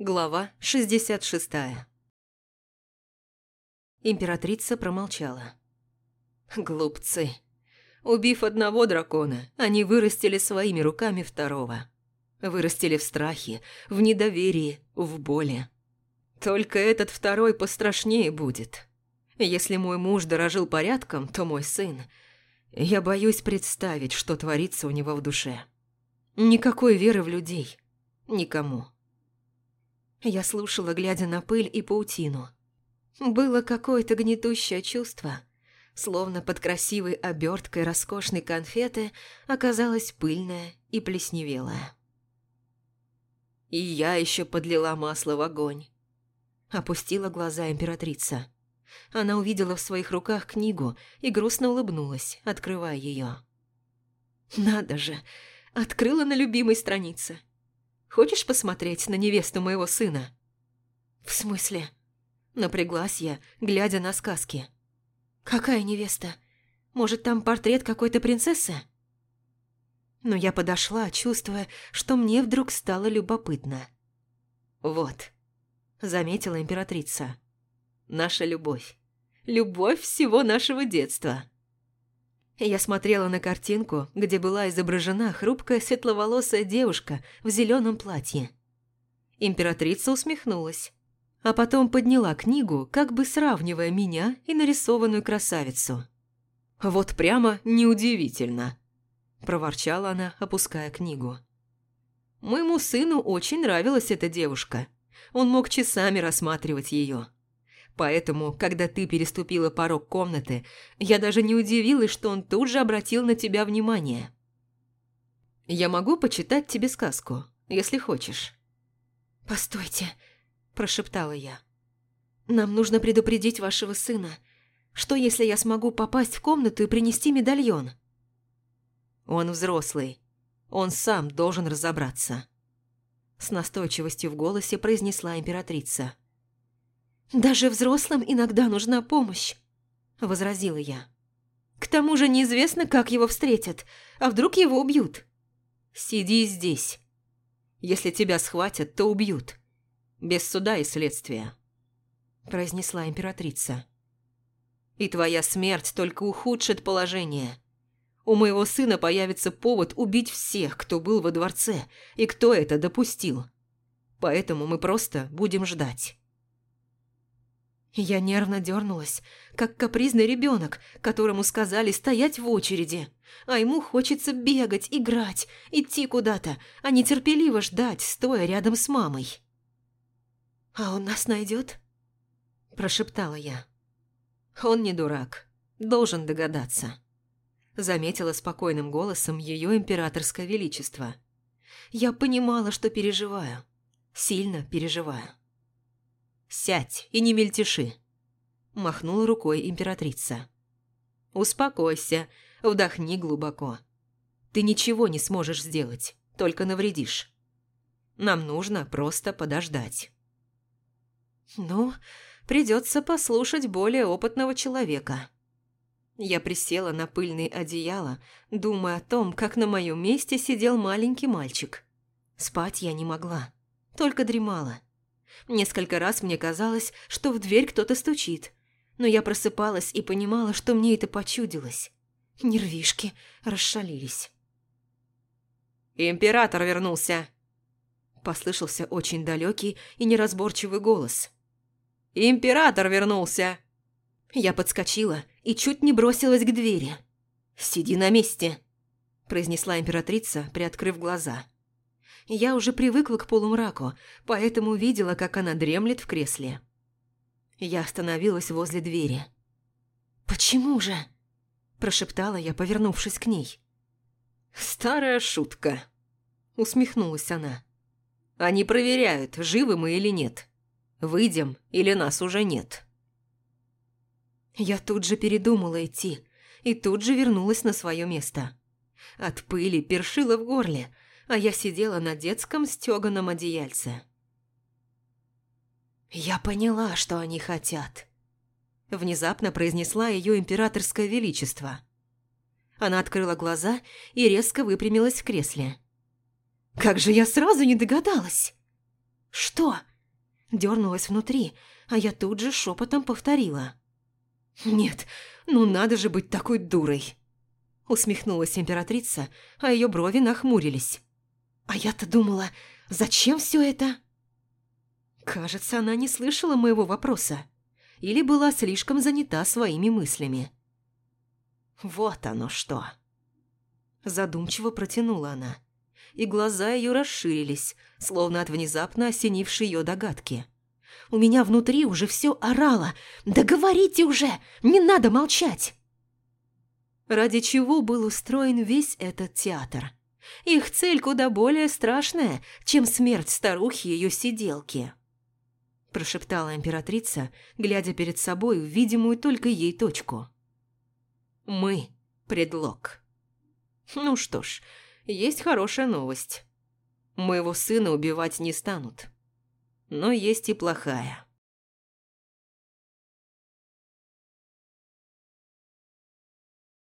Глава 66 Императрица промолчала. Глупцы. Убив одного дракона, они вырастили своими руками второго. Вырастили в страхе, в недоверии, в боли. Только этот второй пострашнее будет. Если мой муж дорожил порядком, то мой сын... Я боюсь представить, что творится у него в душе. Никакой веры в людей. Никому. Я слушала, глядя на пыль и паутину. Было какое-то гнетущее чувство, словно под красивой оберткой роскошной конфеты оказалась пыльная и плесневелая. И я еще подлила масло в огонь. Опустила глаза императрица. Она увидела в своих руках книгу и грустно улыбнулась, открывая ее. «Надо же! Открыла на любимой странице. Хочешь посмотреть на невесту моего сына?» «В смысле?» Напряглась я, глядя на сказки. «Какая невеста? Может, там портрет какой-то принцессы?» Но я подошла, чувствуя, что мне вдруг стало любопытно. «Вот», — заметила императрица, — «наша любовь. Любовь всего нашего детства». Я смотрела на картинку, где была изображена хрупкая светловолосая девушка в зеленом платье. Императрица усмехнулась, а потом подняла книгу, как бы сравнивая меня и нарисованную красавицу. «Вот прямо неудивительно», – проворчала она, опуская книгу. «Моему сыну очень нравилась эта девушка. Он мог часами рассматривать ее. Поэтому, когда ты переступила порог комнаты, я даже не удивилась, что он тут же обратил на тебя внимание. Я могу почитать тебе сказку, если хочешь. «Постойте», – прошептала я. «Нам нужно предупредить вашего сына. Что, если я смогу попасть в комнату и принести медальон?» «Он взрослый. Он сам должен разобраться», – с настойчивостью в голосе произнесла императрица. «Даже взрослым иногда нужна помощь», – возразила я. «К тому же неизвестно, как его встретят, а вдруг его убьют?» «Сиди здесь. Если тебя схватят, то убьют. Без суда и следствия», – произнесла императрица. «И твоя смерть только ухудшит положение. У моего сына появится повод убить всех, кто был во дворце и кто это допустил. Поэтому мы просто будем ждать». Я нервно дернулась, как капризный ребенок, которому сказали стоять в очереди, а ему хочется бегать, играть, идти куда-то, а не терпеливо ждать, стоя рядом с мамой. «А он нас найдет?» – прошептала я. «Он не дурак, должен догадаться», – заметила спокойным голосом ее императорское величество. «Я понимала, что переживаю, сильно переживаю». «Сядь и не мельтеши», – махнула рукой императрица. «Успокойся, вдохни глубоко. Ты ничего не сможешь сделать, только навредишь. Нам нужно просто подождать». «Ну, придется послушать более опытного человека». Я присела на пыльное одеяло, думая о том, как на моем месте сидел маленький мальчик. Спать я не могла, только дремала. Несколько раз мне казалось, что в дверь кто-то стучит, но я просыпалась и понимала, что мне это почудилось. Нервишки расшалились. «Император вернулся!» Послышался очень далекий и неразборчивый голос. «Император вернулся!» Я подскочила и чуть не бросилась к двери. «Сиди на месте!» произнесла императрица, приоткрыв глаза. Я уже привыкла к полумраку, поэтому видела, как она дремлет в кресле. Я остановилась возле двери. «Почему же?» – прошептала я, повернувшись к ней. «Старая шутка», – усмехнулась она. «Они проверяют, живы мы или нет. Выйдем или нас уже нет». Я тут же передумала идти и тут же вернулась на свое место. От пыли першила в горле, а я сидела на детском стёганом одеяльце. «Я поняла, что они хотят», – внезапно произнесла ее императорское величество. Она открыла глаза и резко выпрямилась в кресле. «Как же я сразу не догадалась!» «Что?» Дернулась внутри, а я тут же шепотом повторила. «Нет, ну надо же быть такой дурой!» Усмехнулась императрица, а ее брови нахмурились. «А я-то думала, зачем все это?» Кажется, она не слышала моего вопроса или была слишком занята своими мыслями. «Вот оно что!» Задумчиво протянула она, и глаза ее расширились, словно от внезапно осенившей ее догадки. У меня внутри уже все орало. «Да говорите уже! Не надо молчать!» Ради чего был устроен весь этот театр? Их цель куда более страшная, чем смерть старухи и ее сиделки. Прошептала императрица, глядя перед собой в видимую только ей точку. «Мы – предлог». Ну что ж, есть хорошая новость. Моего сына убивать не станут. Но есть и плохая.